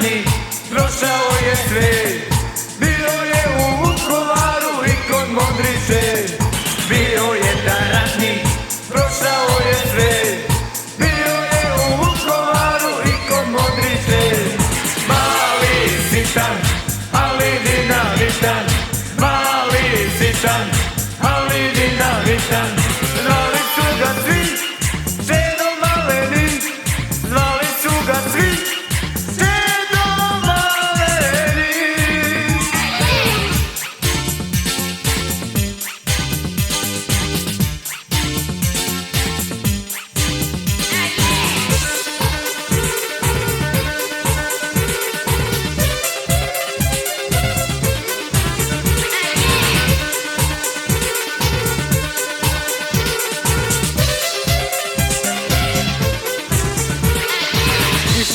kasni prošao je sve Bio je u Vukovaru i kod Modrice Bio je taratni, prošao je sve Bio je u Vukovaru i kod Modrice Mali sitan, ali dinamitan Mali sitan, ali dinamitan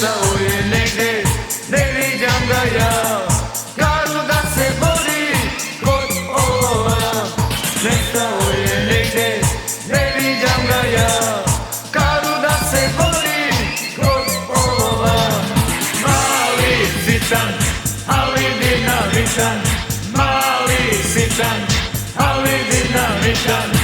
Nestao je negdje, ne viđam ga ja. Da se vodi kod olova Nestao je negdje, ne viđam ga ja. Da se vodi kod Mali sitan, ali dinamičan. Mali sitan, ali dinamičan